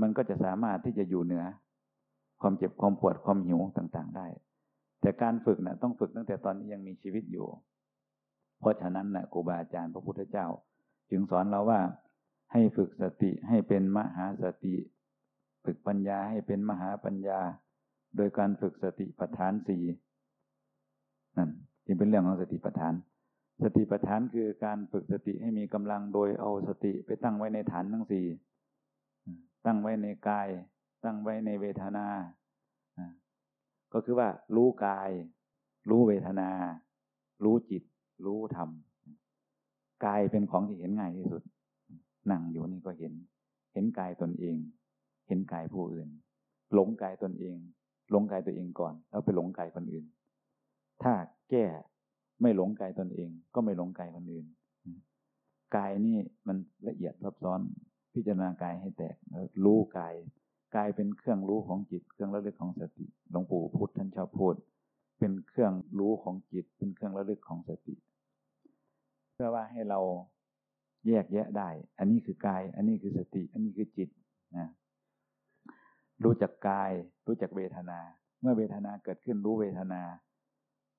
มันก็จะสามารถที่จะอยู่เหนือ ความเจ็บความปวดความหิวต่างๆได้ แต่การฝึกนะ่ะต้องฝึกตั้งแต่ตอนนี้ยังมีชีวิตอยู่ เพราะฉะนั้นนะ่ะครูบาอาจารย์พระพุทธเจ้า จึงสอนเราว่าให้ฝึกสติให้เป็นมหาสติ ฝึกปัญญาให้เป็นมหาปัญญา โดยการฝึกสติปัฏฐานสี่นั่นจึงเป็นเรื่องของสติปัฏฐาน สติปัฏฐานคือการฝึกสติให้มีกำลังโดยเอาสติไปตั้งไว้ในฐานทั้งสี่ตั้งไว้ในกาย ตั้งไว้ในเวทนา ก็คือว่ารู้กาย รู้เวทนา รู้จิต รู้ธรรม กายเป็นของที่เห็นง่ายที่สุด นั่งอยู่นี่ก็เห็น เห็นกายตนเอง เห็นกายผู้อื่น หลงกายตนเอง หลงกายตัวเองก่อน แล้วไปหลงกายคนอื่น ถ้าแก้ ไม่หลงกายตนเอง ก็ไม่หลงกายคนอื่นกายนี่มันละเอียดซับซ้อนพิจารณากายให้แตกรู้กายกายเป็นเครื่องรู้ของจิต เครื่องระลึกของสติหลวงปู่พุทธท่านชอบพูด เป็นเครื่องรู้ของจิต เป็นเครื่องระลึกของสติ เพื่อว่าให้เราแยกแยะได้ อันนี้คือกาย อันนี้คือสติ อันนี้คือจิตนะรู้จักกาย รู้จักเวทนา เมื่อเวทนาเกิดขึ้นรู้เวทนา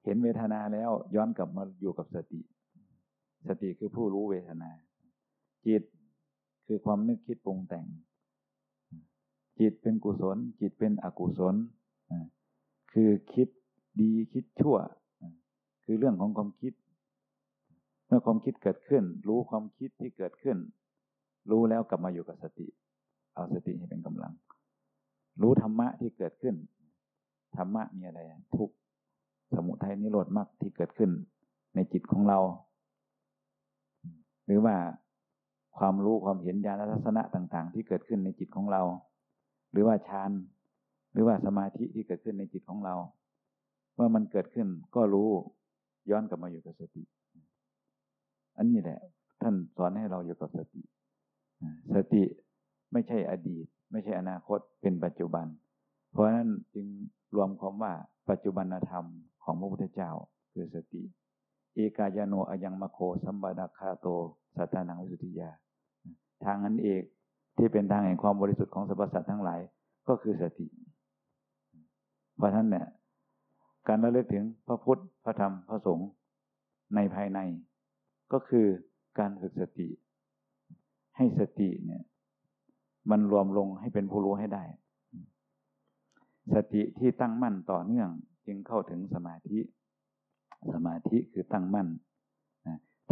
เห็นเวทนาแล้วย้อนกลับมาอยู่กับสติ สติคือผู้รู้เวทนา จิตคือความนึกคิดปรุงแต่ง จิตเป็นกุศล จิตเป็นอกุศล คือคิดดีคิดชั่ว คือเรื่องของความคิด เมื่อความคิดเกิดขึ้น รู้ความคิดที่เกิดขึ้น รู้แล้วกลับมาอยู่กับสติ เอาสติให้เป็นกำลัง รู้ธรรมะที่เกิดขึ้น ธรรมะมีอะไรทุก สมุทัยนิโรธมรรคที่เกิดขึ้นในจิตของเรา หรือว่าความรู้ความเห็นญาณทัศนะต่างๆ ที่เกิดขึ้นในจิตของเรา หรือว่าฌานหรือว่าสมาธิที่เกิดขึ้นในจิตของเรา เมื่อมันเกิดขึ้นก็รู้ย้อนกลับมาอยู่กับสติ อันนี้แหละ ท่านสอนให้เราอยู่กับสติ สติไม่ใช่อดีต ไม่ใช่อนาคตเป็นปัจจุบัน เพราะฉะนั้นจึงรวมความว่าปัจจุบันธรรม ของพระพุทธเจ้าคือสติ เอกายโนอยังมโคสัมบานาคาโตสัตตานังวิสุทธิยา ทางนั้นเอกที่เป็นทางแห่งความบริสุทธิ์ของสรรพสัตว์ทั้งหลายก็คือสติ เพราะท่านเนี่ยการระลึกถึงพระพุทธพระธรรมพระสงฆ์ในภายใน ก็คือการฝึกสติ ให้สติเนี่ยมันรวมลงให้เป็นผู้รู้ให้ได้ สติที่ตั้งมั่นต่อเนื่อง จึงเข้าถึงสมาธิ สมาธิคือตั้งมั่น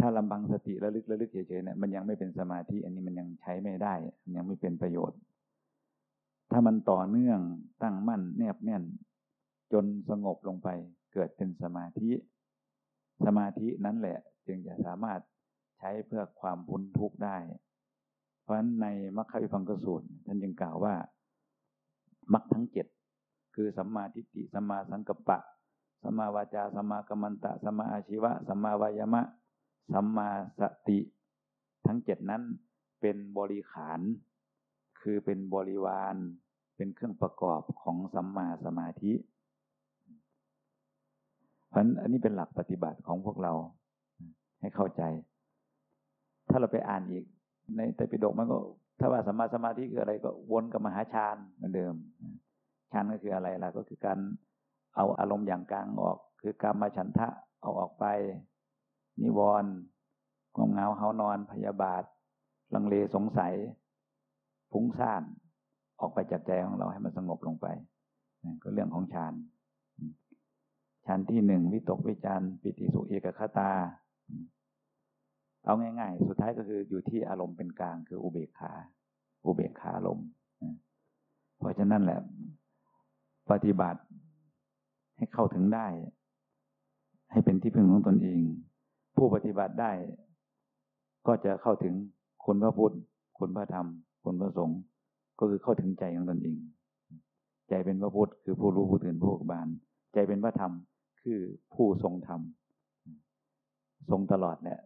ถ้าลำบังสติระลึกระลึกเฉยๆเนี่ยมันยังไม่เป็นสมาธิ อันนี้มันยังใช้ไม่ได้ยังไม่เป็นประโยชน์ ถ้ามันต่อเนื่องตั้งมั่น แนบแน่น จนสงบลงไป เกิดเป็นสมาธิ สมาธินั้นแหละ จึงจะสามารถใช้เพื่อความพ้นทุกข์ได้ เพราะฉะนั้นในมัคควิพังกสูตรท่านยังกล่าวว่ามัคทั้งเจ็ด คือสัมมาทิฏฐิสัมมาสังกัปปะสัมมาวาจาสัมมากัมมันตะสัมมาอาชีวะสัมมาวายามะสัมมาสติ ทั้งเจ็ดนั้นเป็นบริขาร คือเป็นบริวาร เป็นเครื่องประกอบของสัมมาสมาธิเพราะอันนี้เป็นหลักปฏิบัติของพวกเราให้เข้าใจ ถ้าเราไปอ่านอีก ในแต่ปิฎกมันก็ ถ้าว่าสัมมาสมาธิคืออะไรก็วนกับมหาฌานเหมือนเดิม ฌานก็คืออะไรล่ะก็คือการเอาอารมณ์อย่างกลางออก คือการมาฉันทะเอาออกไป นิวรณ์ความเงาเฮานอนพยาบาท ลังเลสงสัยฟุ้งซ่านออกไปจากใจของเราให้มันสงบลงไปก็เรื่องของฌานฌานที่หนึ่งวิตกวิจารปิติสุเอกคตา เอาง่าย ๆ สุดท้ายก็คืออยู่ที่อารมณ์เป็นกลางคืออุเบกขา อุเบกขาลมเพราะฉะนั้นแหละ ปฏิบัติ ให้เข้าถึงได้ ให้เป็นที่พึ่งของตนเอง ผู้ปฏิบัติได้ ก็จะเข้าถึงคุณพระพุทธ คุณพระธรรม คุณพระสงฆ์ก็คือเข้าถึงใจของตนเอง ใจเป็นพระพุทธ คือผู้รู้ผู้ตื่นผู้บาน ใจเป็นพระธรรมคือผู้ทรงธรรมทรงตลอดเนี่ย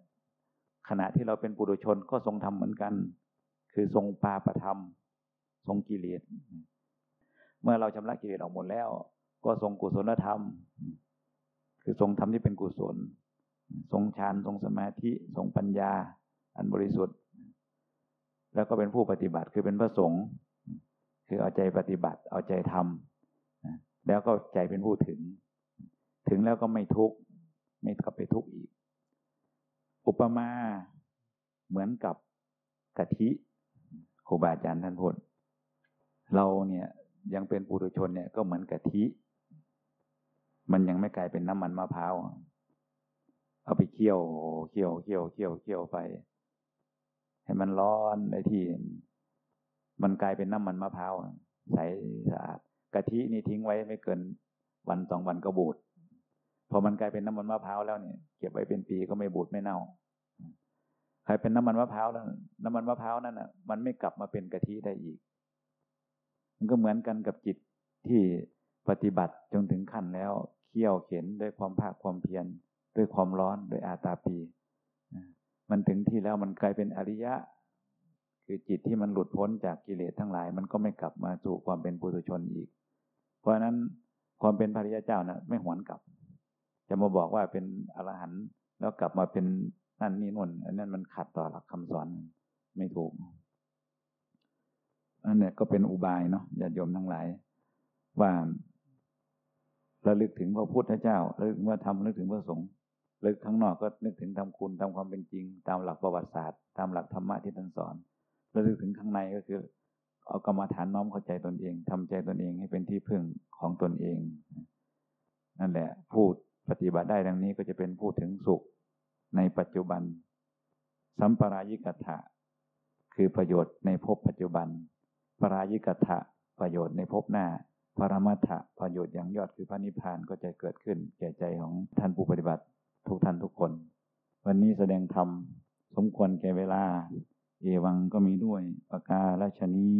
ขณะที่เราเป็นปุถุชนก็ทรงธรรมเหมือนกัน คือทรงปาประธรรม ทรงกิเลส เมื่อเราชำระกิเลสออกหมดแล้ว ก็ทรงกุศลธรรม คือทรงธรรมที่เป็นกุศล ทรงฌานทรงสมาธิทรงปัญญา อันบริสุทธิ์ แล้วก็เป็นผู้ปฏิบัติคือเป็นพระสงฆ์คือเอาใจปฏิบัติเอาใจทำแล้วก็ใจเป็นผู้ถึง ถึงแล้วก็ไม่ทุกข์ไม่กลับไปทุกข์อีก อุปมาเหมือนกับกะทิครูบาอาจารย์ท่านพูดเราเนี่ย ยังเป็นปุถุชนเนี่ยก็เหมือนกะทิ มันยังไม่กลายเป็นน้ำมันมะพร้าวเอาไปเคี่ยวเคี่ยวเคี่ยวเคี่ยวเคี่ยวไป ให้มันร้อนในที่ มันกลายเป็นน้ำมันมะพร้าวใสสะอาดกะทินี่ทิ้งไว้ไม่เกินวันสองวันก็บูดพอมันกลายเป็นน้ำมันมะพร้าวแล้วเนี่ยเก็บไว้เป็นปีก็ไม่บูดไม่เน่าใครเป็นน้ำมันมะพร้าวแล้วน้ำมันมะพร้าวนั่นอะ มันไม่กลับมาเป็นกะทิได้อีก มันก็เหมือนกันกับจิตที่ปฏิบัติจนถึงขั้นแล้วเคี่ยวเข็นด้วยความภาคความเพียรด้วยความร้อนด้วยอาตาปีมันถึงที่แล้วมันกลายเป็นอริยะ คือจิตที่มันหลุดพ้นจากกิเลสทั้งหลาย มันก็ไม่กลับมาสู่ความเป็นปุถุชนอีก เพราะฉะนั้นความเป็นพระริยเจ้านะไม่หวนกลับ จะมาบอกว่าเป็นอรหันต์แล้วกลับมาเป็นนั่นนี่นู่นอันนั้นมันขัดต่อหลักคำสอนไม่ถูก อันเนี้ก็เป็นอุบายเนาะญาติโยมทั้งหลาย ว่าระลึกถึงพระพุทธเจ้าระลึกถึงว่าทำระลึกถึงพระสงฆ์ระลึกข้างนอกก็นึกถึงทำคุณตามความเป็นจริง ตามหลักประวัติศาสตร์ ตามหลักธรรมะที่ท่านสอนระลึกถึงข้างในก็คือ เอากรรมฐานน้อมเข้าใจตนเองทำใจตนเองให้เป็นที่พึ่งของตนเอง นั่นแหละพูดปฏิบัติได้ดังนี้ก็จะเป็นพูดถึงสุขในปัจจุบัน สัมปรายิกัตถะคือประโยชน์ในภพปัจจุบัน ปรายิกถะประโยชน์ในภพหน้า ปรมัตถะประโยชน์อย่างยอดคือพระนิพพานก็จะเกิดขึ้น แก่ใจของท่านผู้ปฏิบัติทุกท่านทุกคน วันนี้แสดงธรรมสมควรแก่เวลา เอวังก็มีด้วยปาการาชนี